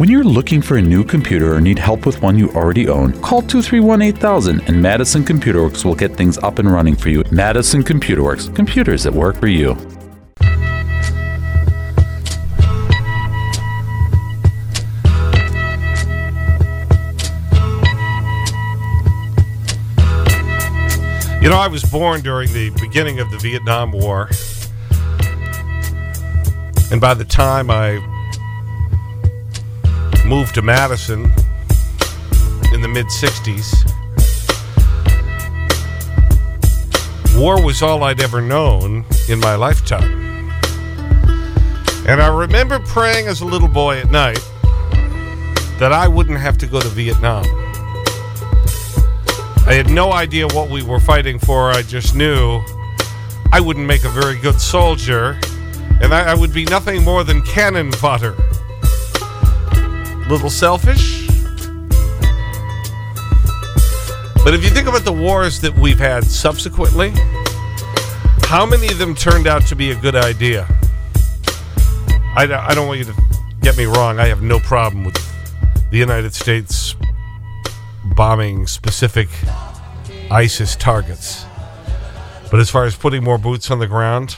When you're looking for a new computer or need help with one you already own, call 231 8000 and Madison Computer Works will get things up and running for you. Madison Computer Works, computers that work for you. You know, I was born during the beginning of the Vietnam War. And by the time I moved to Madison in the mid 60s, war was all I'd ever known in my lifetime. And I remember praying as a little boy at night that I wouldn't have to go to Vietnam. I had no idea what we were fighting for. I just knew I wouldn't make a very good soldier, and I, I would be nothing more than cannon fodder. Little selfish. But if you think about the wars that we've had subsequently, how many of them turned out to be a good idea? I, I don't want you to get me wrong. I have no problem with the United States bombing specific ISIS targets. But as far as putting more boots on the ground,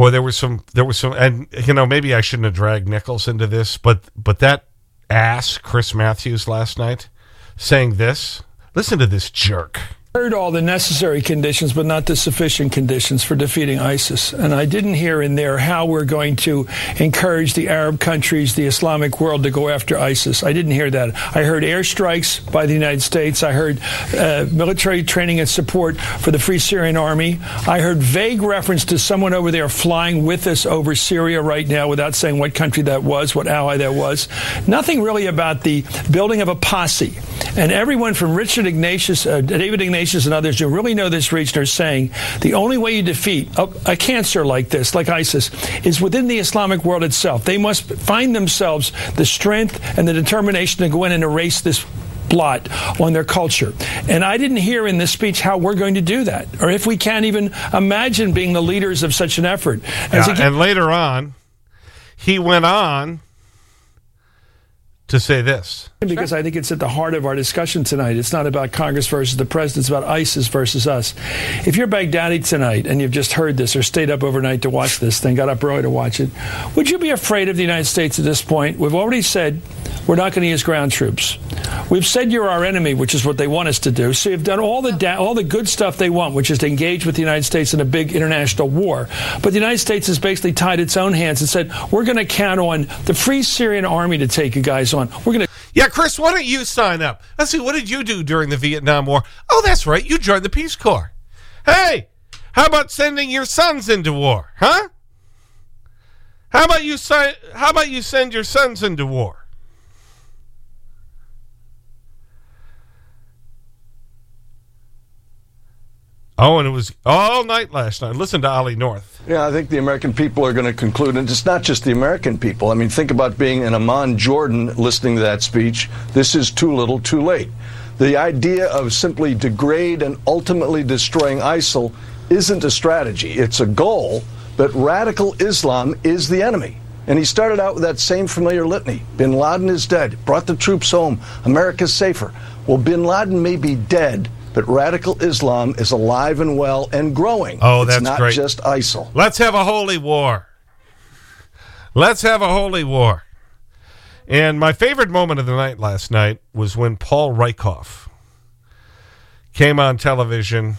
boy, there was some, there was some, and you know, maybe I shouldn't have dragged Nichols into this, but, but that ass, Chris Matthews, last night saying this, listen to this jerk heard all the necessary conditions, but not the sufficient conditions for defeating ISIS. And I didn't hear in there how we're going to encourage the Arab countries, the Islamic world to go after ISIS. I didn't hear that. I heard airstrikes by the United States. I heard uh, military training and support for the Free Syrian Army. I heard vague reference to someone over there flying with us over Syria right now without saying what country that was, what ally that was. Nothing really about the building of a posse. And everyone from Richard Ignatius, uh, David Ignatius, and others who really know this region are saying the only way you defeat a, a cancer like this, like ISIS, is within the Islamic world itself. They must find themselves the strength and the determination to go in and erase this blot on their culture. And I didn't hear in this speech how we're going to do that, or if we can't even imagine being the leaders of such an effort. Yeah, and later on, he went on to say this. Because sure. I think it's at the heart of our discussion tonight. It's not about Congress versus the president, it's about ISIS versus us. If you're Baghdadi tonight and you've just heard this or stayed up overnight to watch this thing, got up early to watch it, would you be afraid of the United States at this point? We've already said we're not going to use ground troops. We've said you're our enemy, which is what they want us to do. So you've done all the all the good stuff they want, which is to engage with the United States in a big international war. But the United States has basically tied its own hands and said we're going to count on the Free Syrian Army to take you guys on. We're going to. Yeah, Chris, why don't you sign up? Let's see, what did you do during the Vietnam War? Oh, that's right, you joined the Peace Corps. Hey, how about sending your sons into war, huh? How about you how about you send your sons into war? Oh, and it was all night last night. Listen to Ollie North. Yeah, I think the American people are going to conclude, and it's not just the American people. I mean, think about being in Amman, Jordan, listening to that speech. This is too little, too late. The idea of simply degrade and ultimately destroying ISIL isn't a strategy, it's a goal, but radical Islam is the enemy. And he started out with that same familiar litany Bin Laden is dead, brought the troops home, America's safer. Well, Bin Laden may be dead but radical Islam is alive and well and growing. Oh, that's it's not great. just ISIL. Let's have a holy war. Let's have a holy war. And my favorite moment of the night last night was when Paul Rieckhoff came on television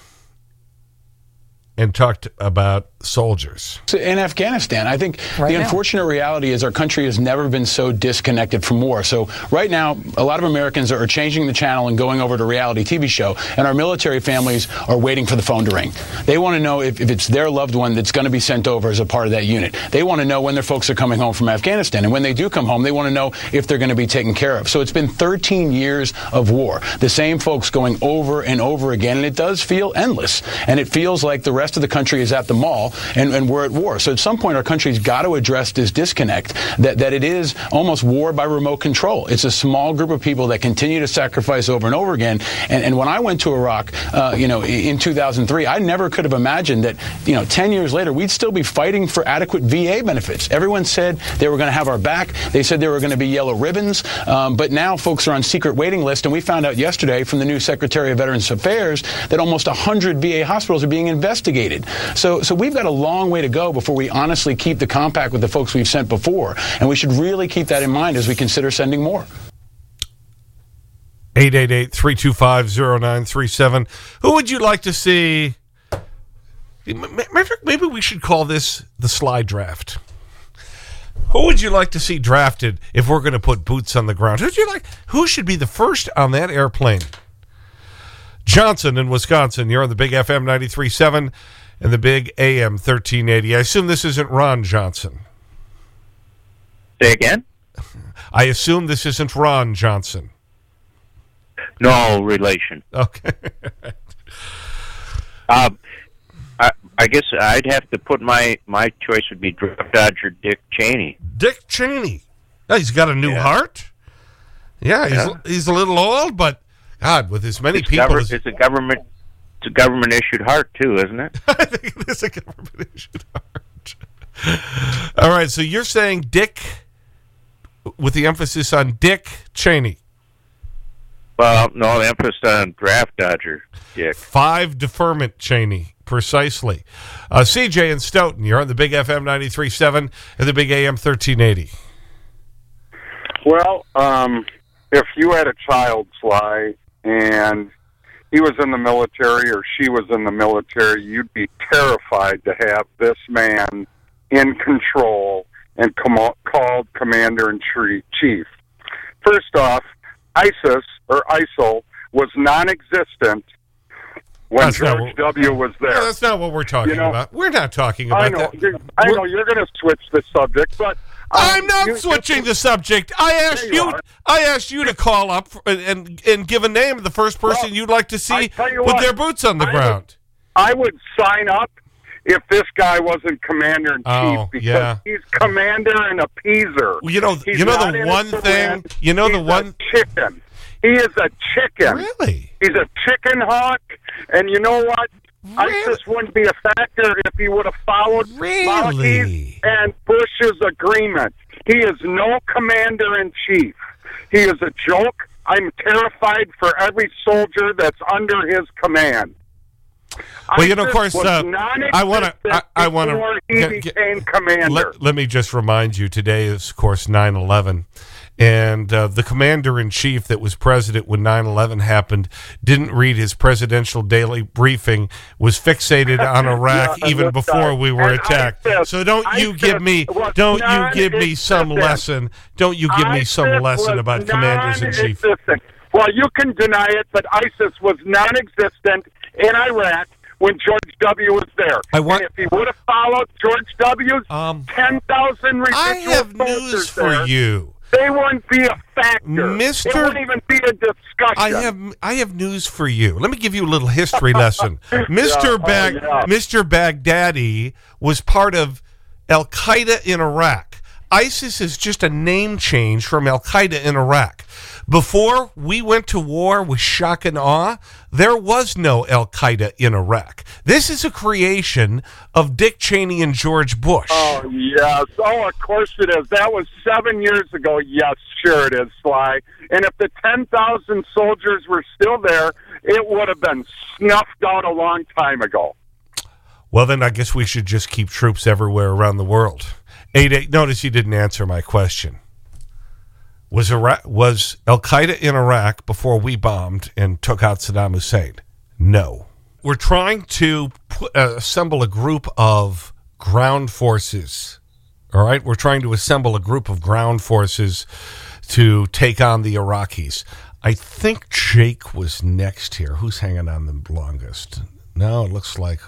and talked about soldiers. In Afghanistan, I think right the now. unfortunate reality is our country has never been so disconnected from war. So right now, a lot of Americans are changing the channel and going over to reality TV show, and our military families are waiting for the phone to ring. They want to know if, if it's their loved one that's going to be sent over as a part of that unit. They want to know when their folks are coming home from Afghanistan, and when they do come home, they want to know if they're going to be taken care of. So it's been 13 years of war. The same folks going over and over again, and it does feel endless. And it feels like the rest rest of the country is at the mall and, and we're at war. So at some point, our country's got to address this disconnect that, that it is almost war by remote control. It's a small group of people that continue to sacrifice over and over again. And, and when I went to Iraq, uh, you know, in 2003, I never could have imagined that, you know, 10 years later, we'd still be fighting for adequate VA benefits. Everyone said they were going to have our back. They said there were going to be yellow ribbons. Um, but now folks are on secret waiting list. And we found out yesterday from the new Secretary of Veterans Affairs that almost 100 VA hospitals are being investigated. So, so we've got a long way to go before we honestly keep the compact with the folks we've sent before. And we should really keep that in mind as we consider sending more. 888-325-0937. Who would you like to see? Maybe we should call this the slide draft. Who would you like to see drafted if we're going to put boots on the ground? Who'd you like? Who should be the first on that airplane? Johnson in Wisconsin. You're on the Big FM 93.7 and the Big AM 1380. I assume this isn't Ron Johnson. Say again? I assume this isn't Ron Johnson. No relation. Okay. um, I, I guess I'd have to put my my choice would be draft dodger Dick Cheney. Dick Cheney. Oh, he's got a new yeah. heart. Yeah, he's yeah. he's a little old, but God, with as many it's people, as, it's a government it's a government issued heart too, isn't it? I think it is a government issued heart. All right, so you're saying Dick, with the emphasis on Dick Cheney. Well, no, the emphasis on draft dodger, Dick. Five deferment Cheney, precisely. Uh, CJ and Stoughton, you're on the Big FM 93.7 and the Big AM 1380. Well, um, if you had a child, Sly, and he was in the military or she was in the military, you'd be terrified to have this man in control and com- called commander in chief. First off, ISIS or ISIL was non-existent when that's George what, W. was there. No, that's not what we're talking you know, about. We're not talking about I know, that. I know you're going to switch the subject, but I'm uh, not you, switching the subject. I asked you. you I asked you to call up and and give a name of the first person well, you'd like to see with what, their boots on the I ground. Would, I would sign up if this guy wasn't commander in chief oh, because yeah. he's commander and appeaser. Well, you know, he's you know the one thing. You know he's the one chicken. He is a chicken. Really? He's a chicken hawk, and you know what? Really? ISIS wouldn't be a factor if he would have followed really? and Bush's agreement. He is no commander in chief. He is a joke. I'm terrified for every soldier that's under his command. Well, you know, of course, uh, I want to. I, I want to. He became commander. Let, let, me just remind you: today is, of course, 9/11, and uh, the commander in chief that was president when 9 11 happened didn't read his presidential daily briefing, was fixated on Iraq yeah, even before we were attacked. so don't you give me don't you give me some lesson. Don't you give me some lesson about commanders in chief. Well, you can deny it, but ISIS was non existent in Iraq when George W. was there. I want, and if he would have followed George W.'s um, 10,000 residual I have news for there, you. They wouldn't be a factor. Mr. It wouldn't even be a discussion. I have I have news for you. Let me give you a little history lesson. Mr. Yeah, oh, Bag oh, yeah. Mr. Baghdadi was part of Al Qaeda in Iraq. ISIS is just a name change from Al Qaeda in Iraq. Before we went to war with shock and awe, there was no Al Qaeda in Iraq. This is a creation of Dick Cheney and George Bush. Oh, yes. Oh, of course it is. That was seven years ago. Yes, sure it is, Sly. And if the 10,000 soldiers were still there, it would have been snuffed out a long time ago. Well, then I guess we should just keep troops everywhere around the world. Eight, eight, notice you didn't answer my question. Was, Iraq, was Al Qaeda in Iraq before we bombed and took out Saddam Hussein? No. We're trying to put, uh, assemble a group of ground forces. All right? We're trying to assemble a group of ground forces to take on the Iraqis. I think Jake was next here. Who's hanging on the longest? No, it looks like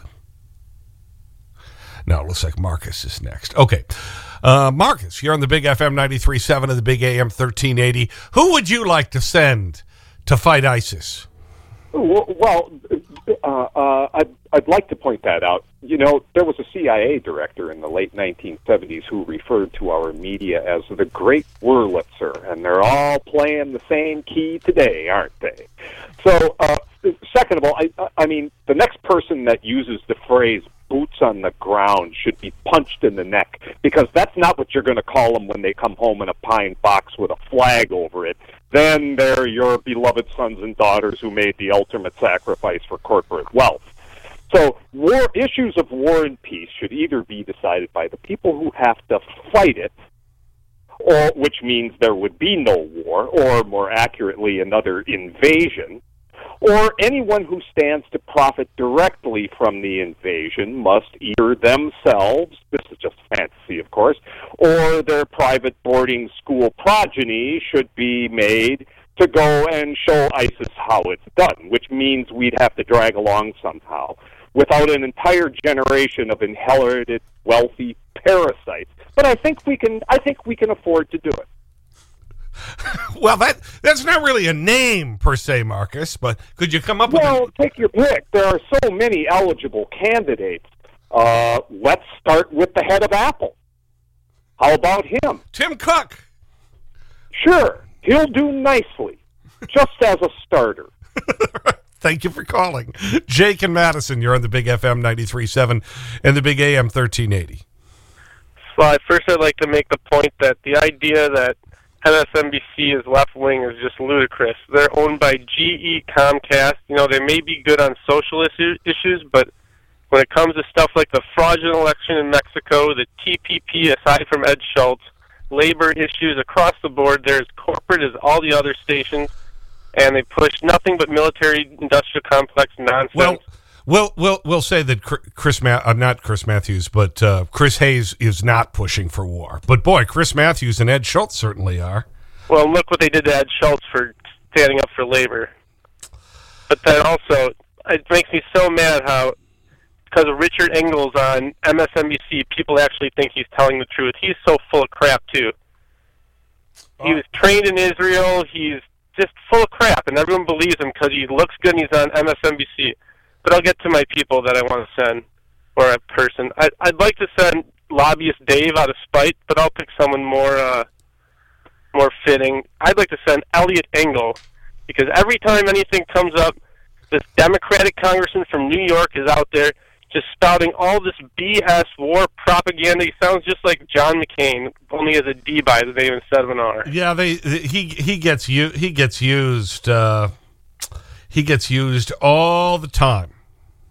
no, it looks like Marcus is next. Okay. Uh, Marcus, you're on the Big FM 93.7 and the Big AM 1380. Who would you like to send to fight ISIS? Well, uh, uh, I'd, I'd like to point that out. You know, there was a CIA director in the late 1970s who referred to our media as the Great Wurlitzer, and they're all playing the same key today, aren't they? So, uh, second of all, I, I mean, the next person that uses the phrase boots on the ground should be punched in the neck because that's not what you're going to call them when they come home in a pine box with a flag over it. Then they're your beloved sons and daughters who made the ultimate sacrifice for corporate wealth. So, war issues of war and peace should either be decided by the people who have to fight it, or which means there would be no war, or more accurately, another invasion, or anyone who stands to profit directly from the invasion must either themselves, this is just fantasy, of course, or their private boarding school progeny should be made to go and show ISIS how it's done, which means we'd have to drag along somehow without an entire generation of inherited wealthy parasites. But I think we can I think we can afford to do it. well, that that's not really a name per se, Marcus, but could you come up well, with Well, take your pick. There are so many eligible candidates. Uh, let's start with the head of Apple. How about him? Tim Cook. Sure. He'll do nicely, just as a starter. Thank you for calling. Jake and Madison, you're on the Big FM 93.7 and the Big AM 1380. Well, first I'd like to make the point that the idea that MSNBC is left wing is just ludicrous. They're owned by GE Comcast. You know, they may be good on social issues, but when it comes to stuff like the fraudulent election in Mexico, the TPP, aside from Ed Schultz, labor issues across the board, they're as corporate as all the other stations, and they push nothing but military industrial complex nonsense. Well, We'll, we'll, we'll say that Chris, Ma uh, not Chris Matthews, but uh, Chris Hayes is not pushing for war. But boy, Chris Matthews and Ed Schultz certainly are. Well, look what they did to Ed Schultz for standing up for labor. But then also, it makes me so mad how, because of Richard Engels on MSNBC, people actually think he's telling the truth. He's so full of crap, too. He was trained in Israel. He's just full of crap, and everyone believes him because he looks good and he's on MSNBC. But I'll get to my people that I want to send, or a person. I, I'd like to send lobbyist Dave out of spite, but I'll pick someone more uh, more fitting. I'd like to send Eliot Engel because every time anything comes up, this Democratic congressman from New York is out there just spouting all this BS war propaganda. He sounds just like John McCain, only as a D by the name instead of an R. Yeah, they he he gets you he gets used uh, he gets used all the time.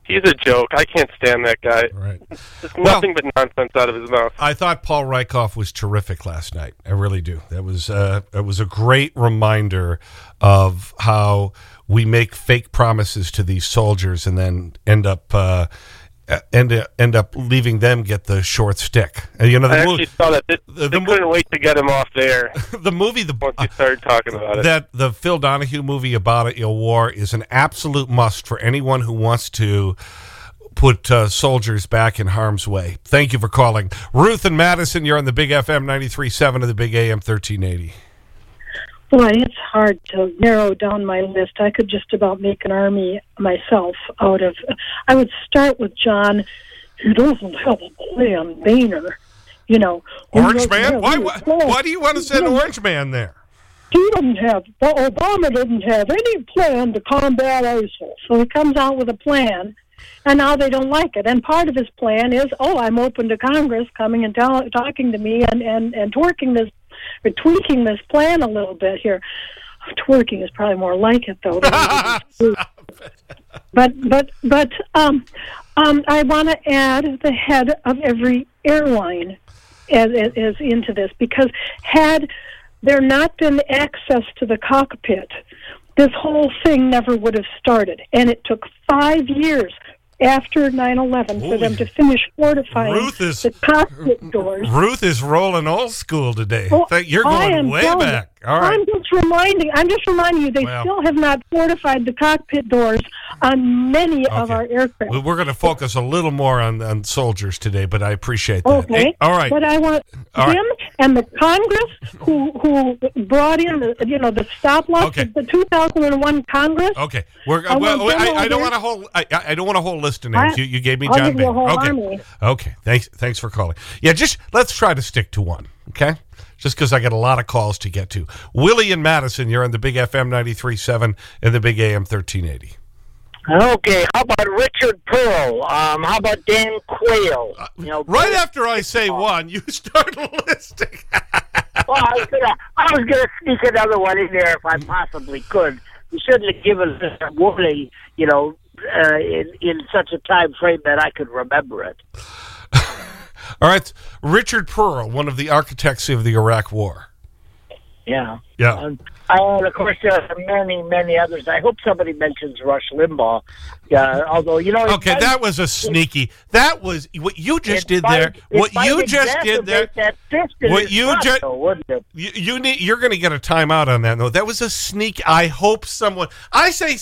He's a joke. I can't stand that guy. Right. There's nothing well, but nonsense out of his mouth. I thought Paul Rieckhoff was terrific last night. I really do. That was uh, it was a great reminder of how we make fake promises to these soldiers and then end up uh, end end up leaving them get the short stick. Uh, you know, the I actually saw that. They, the, they couldn't wait to get him off there. the movie, the once you started talking about it, that the Phil Donahue movie about it, a war is an absolute must for anyone who wants to put uh, soldiers back in harm's way. Thank you for calling, Ruth and Madison. You're on the Big FM 93.7 of the Big AM 1380. Boy, it's hard to narrow down my list. I could just about make an army myself out of. I would start with John. He doesn't have a plan, Boehner. You know, Orange Man. Why? Why, why do you want to send Orange Man there? He doesn't have. Obama doesn't have any plan to combat ISIL, so he comes out with a plan and now they don't like it. And part of his plan is, oh, I'm open to Congress coming and talking to me and and and twerking this we're tweaking this plan a little bit here. Twerking is probably more like it though. but but but um, um, I want to add the head of every airline as, as into this because had there not been access to the cockpit, this whole thing never would have started. And it took five years after 9-11 for them to finish fortifying Ruth is, the cockpit doors. Ruth is rolling old school today. Well, You're going way back. All right. I'm just reminding. I'm just reminding you. They Well. still have not fortified the cockpit doors on many of our aircraft. We- We're going to focus a little more on, on soldiers today, but I appreciate that. Okay. Hey, all right. But I want All right. him and the Congress who who brought in the you know the stop loss Okay. the 2001 Congress. Okay, we're, I well, I, I don't want a whole. I, I don't want a whole list of names. I- you, you gave me I'll John give you a whole okay, army. okay. Thanks, thanks for calling. Yeah, just let's try to stick to one. Okay, just because I got a lot of calls to get to. Willie and Madison, you're on the Big FM 93.7 and the Big AM 1380. Okay, how about Richard Perle? Um, how about Dan Quayle? You know, Right after I say one, you start listing. well, I was was gonna sneak another one in there if I possibly could. You shouldn't have given a warning, you know, uh, in in such a time frame that I could remember it. All right, Richard Perle, one of the architects of the Iraq War. Yeah. Yeah. Um, and of course, there are many, many others. I hope somebody mentions Rush Limbaugh. Uh, although, you know, Okay, that was a sneaky. That was what you just did might- there. What you just did there. exacerbate That fist in What you just though, wouldn't it? you, you need. You're going to get a timeout on that. though. that was a sneak. I hope someone. I say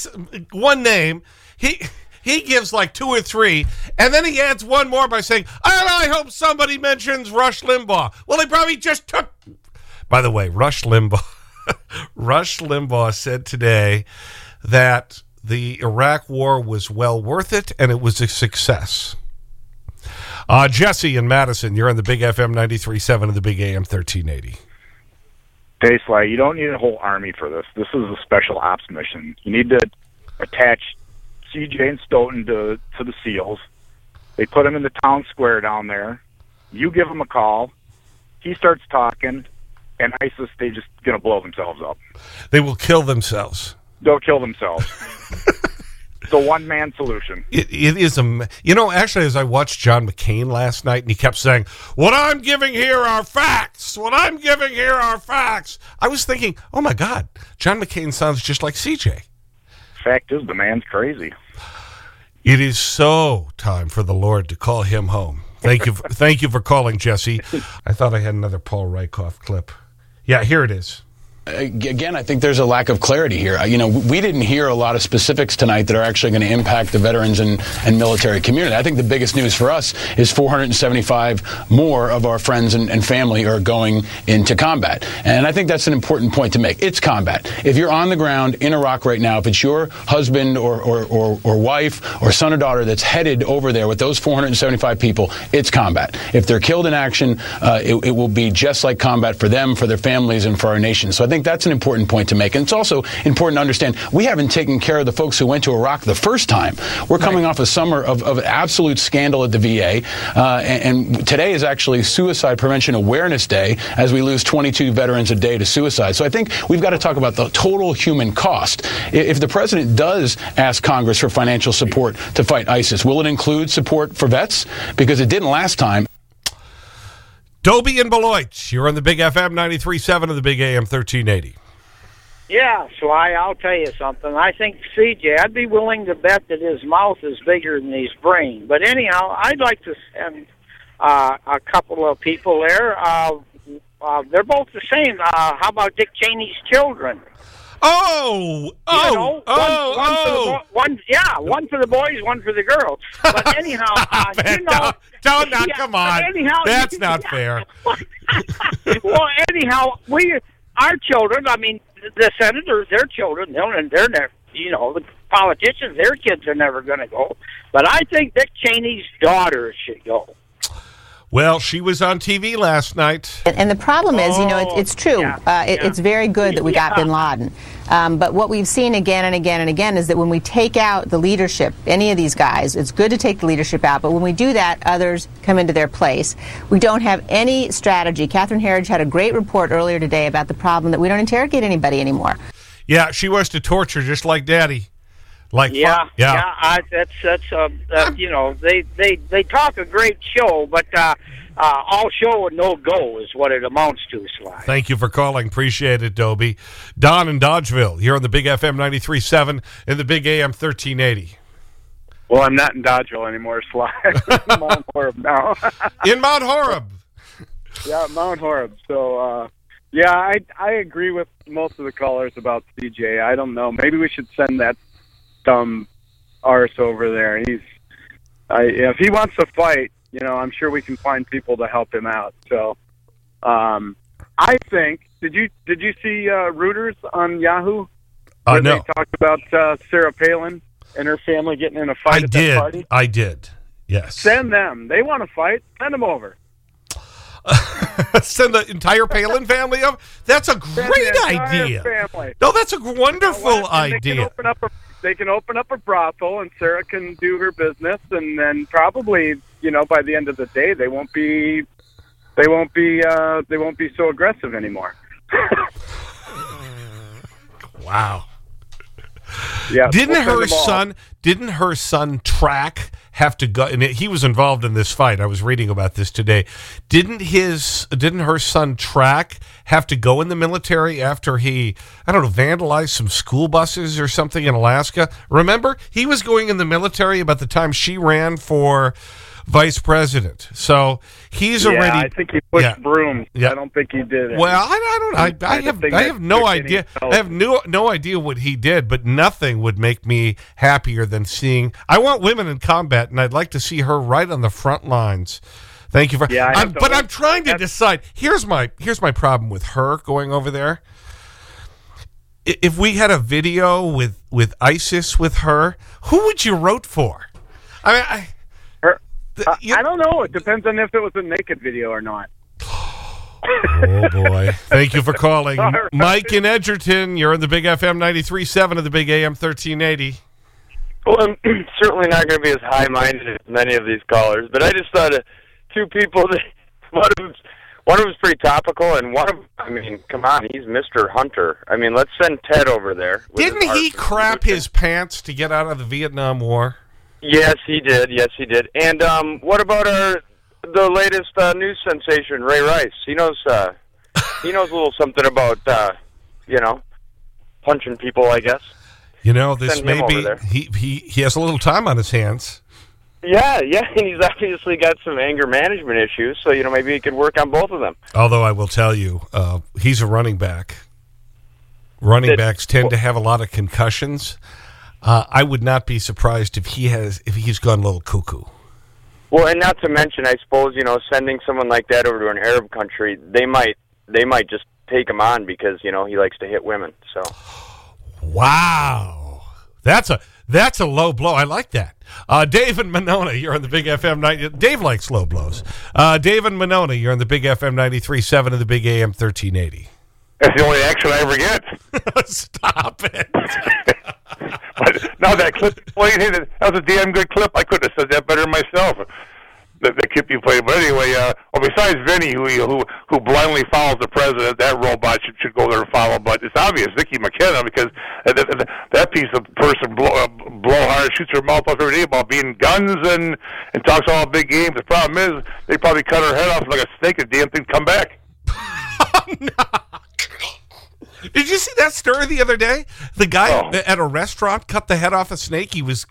one name. He. He gives like two or three, and then he adds one more by saying, "And I hope somebody mentions Rush Limbaugh." Well, he probably just took. By the way, Rush Limbaugh, Rush Limbaugh said today that the Iraq War was well worth it and it was a success. Uh, Jesse and Madison, you're on the Big FM 93.7 and the Big AM 1380. Day Sly, you don't need a whole army for this. This is a special ops mission. You need to attach CJ and Stoughton to to the SEALs. They put him in the town square down there. You give him a call. He starts talking, and ISIS they just gonna blow themselves up. They will kill themselves. They'll kill themselves. it's a one man solution. It, it is a, you know, actually, as I watched John McCain last night, and he kept saying, What I'm giving here are facts. What I'm giving here are facts. I was thinking, Oh my God, John McCain sounds just like CJ. Fact is, the man's crazy. It is so time for the Lord to call him home. Thank you, thank you for calling, Jesse. I thought I had another Paul Rieckhoff clip. Yeah, here it is. Again, I think there's a lack of clarity here. Uh, You know, we didn't hear a lot of specifics tonight that are actually going to impact the veterans and, and military community. I think the biggest news for us is 475 more of our friends and, and family are going into combat. And I think that's an important point to make. It's combat. If you're on the ground in Iraq right now, if it's your husband or, or, or, or wife or son or daughter that's headed over there with those 475 people, it's combat. If they're killed in action, uh, it, it will be just like combat for them, for their families, and for our nation. So think that's an important point to make. And it's also important to understand we haven't taken care of the folks who went to Iraq the first time. We're coming off a summer of, of absolute scandal at the VA. Uh, and, and today is actually Suicide Prevention Awareness Day as we lose 22 veterans a day to suicide. So I think we've got to talk about the total human cost. If the president does ask Congress for financial support to fight ISIS, will it include support for vets? Because it didn't last time. Dobie and Beloit, you're on the Big FM 93.7 of the Big AM 1380. Yeah, Sly, I'll tell you something. I think CJ, I'd be willing to bet that his mouth is bigger than his brain. But anyhow, I'd like to send uh, a couple of people there. Uh, uh, they're both the same. Uh, how about Dick Cheney's children? Oh, oh, you know, one, oh, one For the oh. bo- one, yeah, one for the boys, one for the girls. But anyhow, uh, you know, Don't, yeah, come on. Anyhow, That's not fair. well, anyhow, we, our children. I mean, the senators, their children, they're, they're never, you know, the politicians, their kids are never going to go. But I think Dick Cheney's daughters should go. Well, she was on TV last night. And, and the problem is, you know, it's, it's true. uh, it, It's very good that we got bin Laden. Um, but what we've seen again and again and again is that when we take out the leadership, any of these guys, it's good to take the leadership out, but when we do that, others come into their place. We don't have any strategy. Catherine Herridge had a great report earlier today about the problem that we don't interrogate anybody anymore. Yeah, she wants to torture just like Daddy. Like, Yeah, fu- yeah. I, that's that's uh, uh, you know they they they talk a great show, but uh, uh, all show and no go is what it amounts to, Sly. Thank you for calling. Appreciate it, Dobie. Don in Dodgeville, here on the Big FM 93.7 and the Big AM 1380. Well, I'm not in Dodgeville anymore, Sly. I'm Mount Horeb now. in Mount Horeb. yeah, Mount Horeb. So, uh, Yeah, I I agree with most of the callers about CJ. I don't know. Maybe we should send that dumb arse over there. He's, I if he wants to fight, you know, I'm sure we can find people to help him out. So, um, I think did you did you see uh, Reuters on Yahoo? Uh, where no. They talked about uh, Sarah Palin and her family getting in a fight I did. party. I did. Yes. Send them. They want to fight. Send them over. Send the entire Palin family up? That's a great idea. Family. No, that's a wonderful And They can idea. open up a they can open up a brothel, and Sarah can do her business, and then probably you know by the end of the day they won't be they won't be uh, they won't be so aggressive anymore. Wow. Yeah. Didn't we'll her son? Didn't her son Track have to go? And he was involved in this fight. I was reading about this today. Didn't his? Didn't her son Track have to go in the military after he? I don't know, vandalized some school buses or something in Alaska. Remember, he was going in the military about the time she ran for vice president. So he's yeah, already. I think he pushed Yeah. brooms. Yeah. I don't think he did. Well, I, I don't. I, I kind have. I have no idea. I have no no idea what he did, but nothing would make me happier than seeing. I want women in combat, and I'd like to see her right on the front lines. Thank you for. Yeah, I'm, but I'm trying to decide. Here's my here's my problem with her going over there. If we had a video with with ISIS with her, who would you root for? I mean, I. I, I don't know. It depends on if it was a naked video or not. Oh, boy. Thank you for calling. All right. Mike in Edgerton, you're in the Big FM 93.7 of the Big AM 1380. Well, I'm certainly not going to be as high-minded as many of these callers, but I just thought of two people that one of them's, one of them's pretty topical, and one of I mean, come on, he's Mr. Hunter. I mean, let's send Ted over there. Didn't he crap his pants to get out of the Vietnam War? Yes, he did. Yes, he did. And um, what about our the latest uh, news sensation, Ray Rice? He knows uh, he knows a little something about uh, you know punching people, I guess. You know, this may be, he, he, he has a little time on his hands. Yeah, yeah, and he's obviously got some anger management issues, so you know maybe he could work on both of them. Although I will tell you, uh, he's a running back. Running Did- backs tend to have a lot of concussions. Uh, I would not be surprised if he has if he's gone a little cuckoo. Well, and not to mention, I suppose you know, sending someone like that over to an Arab country, they might they might just take him on because you know he likes to hit women. So Wow, that's a that's a low blow. I like that. Uh, Dave and Monona, you're on the Big FM 90. Dave likes low blows. Uh, Dave and Monona, you're on the Big FM 93.7 and the Big AM 1380. That's the only action I ever get. Stop it. but no, that clip you played, hey, that was a damn good clip. I couldn't have said that better myself. The, the clip you played. But anyway, uh, well, besides Vinny, who who who blindly follows the president, that robot should, should go there and follow. But it's obvious, Vicki McKenna, because that, that, that piece of person blow, uh, blow shoots her mouth off every day about being guns and and talks all big games. The problem is, they probably cut her head off like a snake. The damn thing come back. Did you see that story the other day? The guy Oh. at a restaurant cut the head off a snake. He was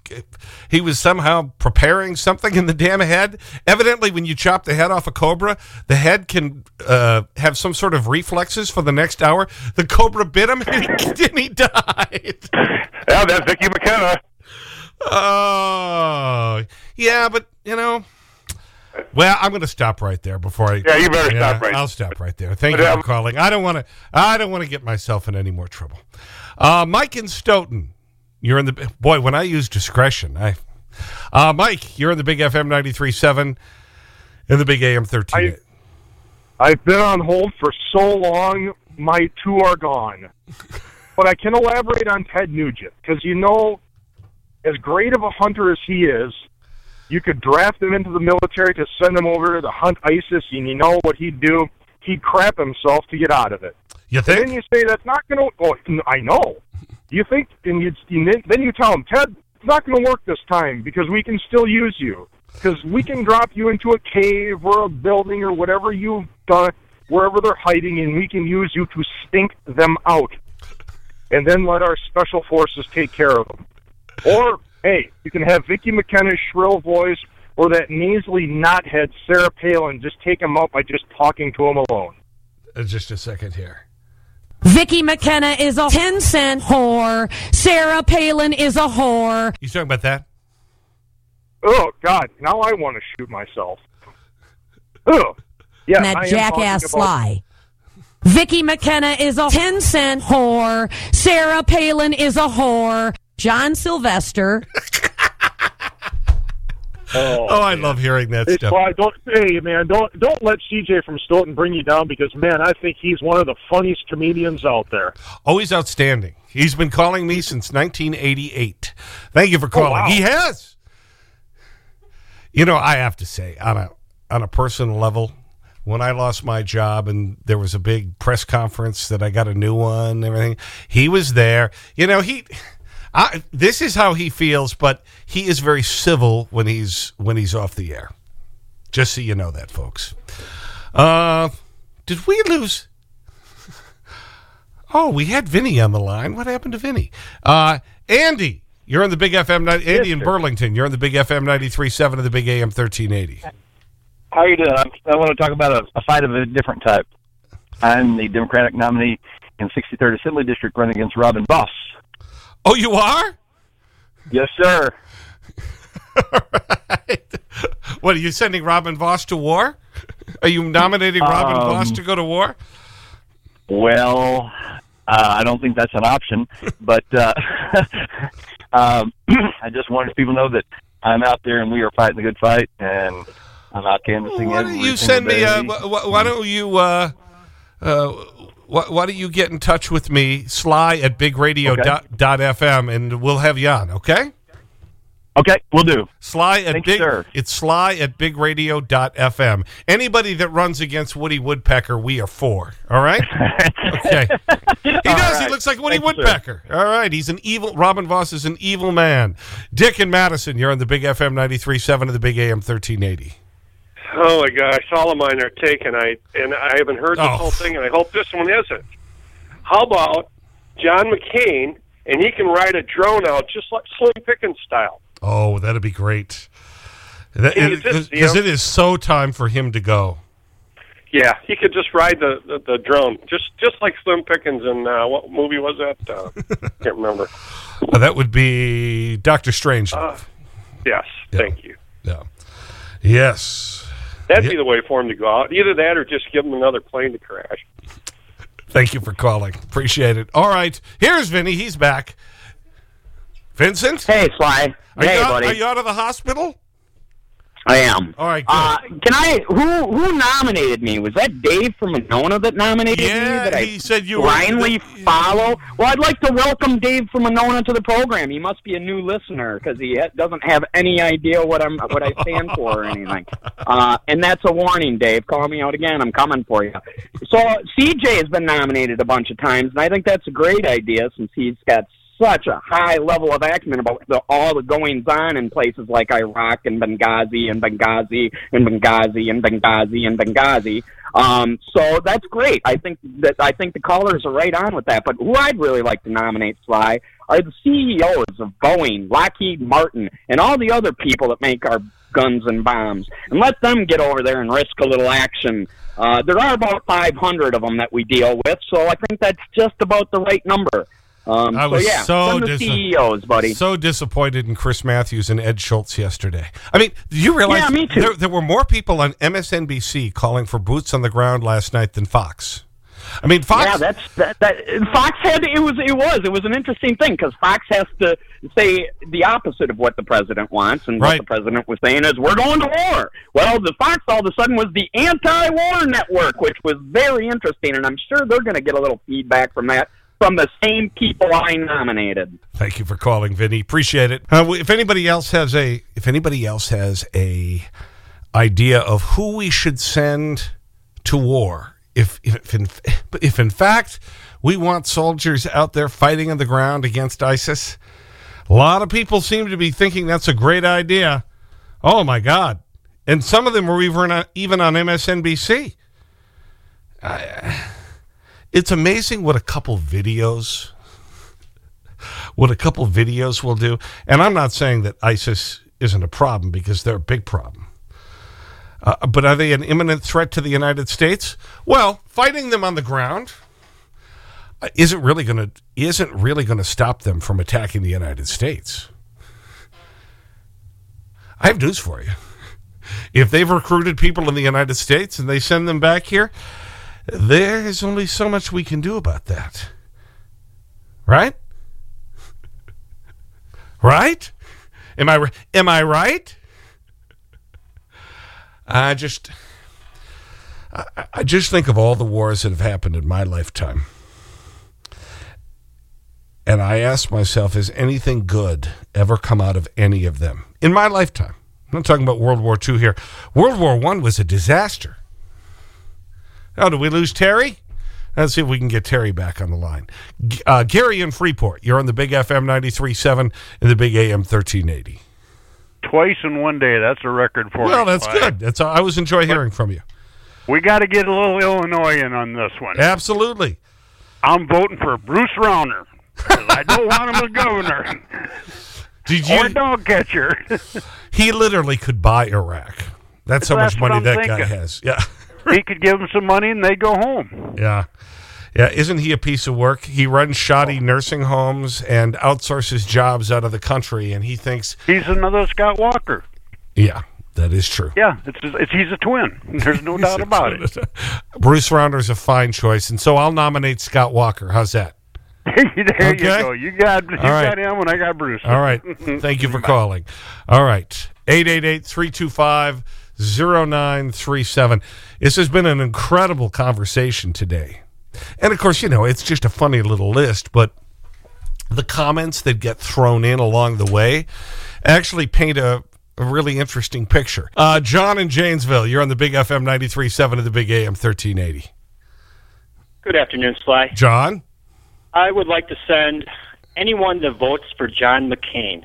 he was somehow preparing something in the damn head. Evidently, when you chop the head off a cobra, the head can uh, have some sort of reflexes for the next hour. The cobra bit him and he, he died. Yeah, that's Vicki McKenna. Oh, yeah, but you know. Well, I'm going to stop right there before I. Yeah, you better stop right I'll stop right there. Thank But, you um, for calling. I don't want to. I don't want to get myself in any more trouble. Uh, Mike in Stoughton, you're in the boy. When I use discretion, I. Uh, Mike, you're in the Big FM 93.7 and the Big AM 13. I've been on hold for so long, my two are gone. but I can elaborate on Ted Nugent because you know, as great of a hunter as he is, you could draft him into the military to send him over to hunt ISIS, and you know what he'd do? He'd crap himself to get out of it. You think? And then you say that's not going to. Oh, I know. You think, and you, then you tell him, Ted, it's not going to work this time because we can still use you because we can drop you into a cave or a building or whatever you've done, wherever they're hiding, and we can use you to stink them out, and then let our special forces take care of them. Or hey, you can have Vicki McKenna's shrill voice or that nasally knothead Sarah Palin just take him out by just talking to him alone. Uh, just a second here. Vicki McKenna is a 10 cent whore. Sarah Palin is a whore. You talking about that? Oh God! Now I want to shoot myself. Oh, yeah. And that I jackass talking about- Sly. Vicki McKenna is a 10 cent whore. Sarah Palin is a whore. John Sylvester. Oh, Oh, I love hearing that It's stuff. why don't hey man don't don't let CJ from Stoughton bring you down because man I think he's one of the funniest comedians out there. Oh, Always outstanding. He's been calling me since 1988. Thank you for oh, calling. wow. He has. You know, I have to say, on a, on a personal level, when I lost my job and there was a big press conference that I got a new one and everything, he was there. You know, he... I, this is how he feels, but he is very civil when he's when he's off the air. Just so you know that, folks. Uh, did we lose? Oh, we had Vinny on the line. What happened to Vinny? Uh, Andy, you're on the Big FM. Andy in Burlington. You're on the Big FM 93.7 of the Big AM 1380. How are you doing? I'm, I want to talk about a, a fight of a different type. I'm the Democratic nominee in 63rd Assembly District running against Robin Vos. Oh, you are? Yes, sir. What, are you sending Robin Vos to war? Are you nominating Robin Um, Vos to go to war? Well, uh, I don't think that's an option, but uh, um, I just wanted people to know that I'm out there and we are fighting the good fight, and I'm out canvassing Why don't you send me, uh, day. wh- wh- why don't you, uh, uh, wh- why don't you get in touch with me, sly at bigradio dot, dot and we'll have you on, okay? Okay, we'll do. Sly at Thank big, it's sly at bigradio dot FM. Anybody that runs against Woody Woodpecker, we are for, all right? okay. He does. He looks like Woody. Woodpecker. All right. He's an evil, Robin Vos is an evil man. Dick and Madison, you're on the Big FM 93.7 of the Big AM 1380. Oh my gosh, all of mine are taken. I and I haven't heard the Oh. whole thing, and I hope this one isn't. How about John McCain, and he can ride a drone out just like Slim Pickens style. Oh, that'd be great. That- Can you it- just, you Because know- it is so time for him to go. Yeah, he could just ride the the, the drone, just just like Slim Pickens in uh, what movie was that? Uh, can't remember. Uh, that would be Doctor Strange. Uh, yes, thank you. Yeah. Yes. That'd Yeah. be the way for him to go out. Either that, or just give him another plane to crash. Thank you for calling. Appreciate it. All right. Here's Vinny. He's back. Vincent? Hey, Sly. Are hey, you out, buddy. Are you out of the hospital? I am. All right. Uh, can I? Who who nominated me? Was that Dave from Monona that nominated me? Yeah, That I he said you were- blindly follow. Well, I'd like to welcome Dave from Monona to the program. He must be a new listener because he ha- doesn't have any idea what I'm what I stand for or anything. Uh, and that's a warning, Dave. Call me out again. I'm coming for you. So CJ has been nominated a bunch of times, and I think that's a great idea since he's got such a high level of acumen about the, all the goings on in places like Iraq and Benghazi and Benghazi and Benghazi and Benghazi and Benghazi. Um, so that's great. I think that I think the callers are right on with that. But who I'd really like to nominate, Sly, are the CEOs of Boeing, Lockheed Martin, and all the other people that make our guns and bombs, and let them get over there and risk a little action. Uh, there are about 500 of them that we deal with, so I think that's just about the right number. Um, I so was yeah, so dis- CEOs, buddy. So disappointed in Chris Matthews and Ed Schultz yesterday. I mean, you realize Yeah, me too. There, there were more people on MSNBC calling for boots on the ground last night than Fox. I mean, Fox. Yeah, that's that. that Fox had it was it was it was an interesting thing because Fox has to say the opposite of what the president wants, and what the president was saying is we're going to war. Well, the Fox all of a sudden was the anti-war network, which was very interesting, and I'm sure they're going to get a little feedback from that from the same people I nominated. Thank you for calling, Vinny. Appreciate it. Uh, if anybody else has a, if anybody else has a idea of who we should send to war, if if in, if in fact we want soldiers out there fighting on the ground against ISIS, a lot of people seem to be thinking that's a great idea. Oh my God! And some of them were even on, even on MSNBC. I, it's amazing what a couple videos what a couple videos will do. And I'm not saying that ISIS isn't a problem because they're a big problem. Uh, but are they an imminent threat to the United States? Well, fighting them on the ground uh, isn't really going to isn't really going to stop them from attacking the United States. I have news for you. If they've recruited people in the United States and they send them back here, there's only so much we can do about that. Right? Right? Am I, am I right? I just, I, I just think of all the wars that have happened in my lifetime. And I ask myself, has anything good ever come out of any of them in my lifetime? I'm not talking about World War II here. World War I was a disaster. Oh, did we lose Terry? Let's see if we can get Terry back on the line. Uh, Gary in Freeport, you're on the Big FM 93.7 and the Big AM 1380. Twice in one day. That's a record for you. Well, that's good. That's I always enjoy hearing from you. We got to get a little Illinois in on this one. Absolutely. I'm voting for Bruce Rauner. I don't want him as governor. Did you? Or dog catcher. he literally could buy Iraq. That's how That's much money that thinking. guy has. Yeah. he could give them some money and they go home. Yeah. Yeah, isn't he a piece of work? He runs shoddy nursing homes and outsources jobs out of the country, and he thinks... He's another Scott Walker. Yeah, that is true. Yeah, it's, it's he's a twin. There's no doubt about it. Bruce Rauner's a fine choice, and so I'll nominate Scott Walker. How's that? there Okay. you go. You got you right. got him and I got Bruce. All right. Thank you for calling. All right. 888-325-0937. This has been an incredible conversation today. And of course, you know, it's just a funny little list, but the comments that get thrown in along the way actually paint a, a really interesting picture. Uh, John in Janesville, you're on the Big FM 93.7 of the Big AM 1380. Good afternoon, Sly. John? I would like to send anyone that votes for John McCain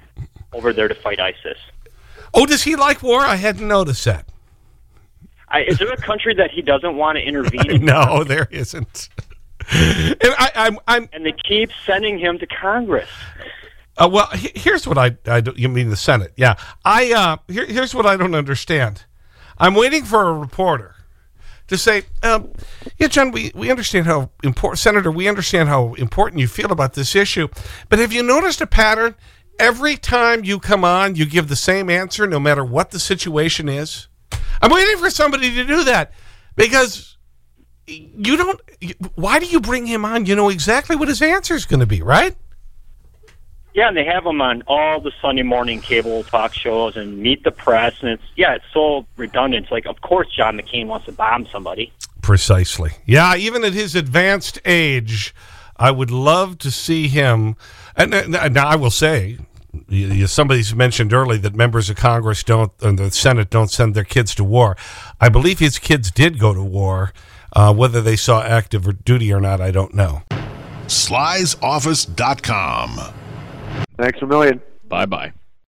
over there to fight ISIS. Oh, does he like war? I hadn't noticed that. I, is there a country that he doesn't want to intervene in? No, there isn't. and I, I'm, I'm, and they keep sending him to Congress. Uh, well, he- here's what I, I don't, you mean the Senate. Yeah. I, uh, here, here's what I don't understand. I'm waiting for a reporter to say, um, yeah, John, we, we understand how important, Senator, we understand how important you feel about this issue. But have you noticed a pattern? Every time you come on, you give the same answer no matter what the situation is. I'm waiting for somebody to do that because you don't, why do you bring him on? You know exactly what his answer is going to be, right? Yeah, and they have him on all the Sunday morning cable talk shows and meet the press, and it's yeah, it's so redundant. It's like, of course, John McCain wants to bomb somebody. Precisely. Yeah, even at his advanced age, I would love to see him. And uh, now I will say, you- you- somebody's mentioned early that members of Congress don't, and the Senate don't send their kids to war. I believe his kids did go to war. Uh, whether they saw active duty or not, I don't know. Slysoffice.com. Thanks a million. Bye bye.